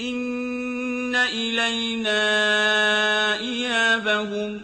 إِنَّ إِلَيْنَا إِيَابَهُمْ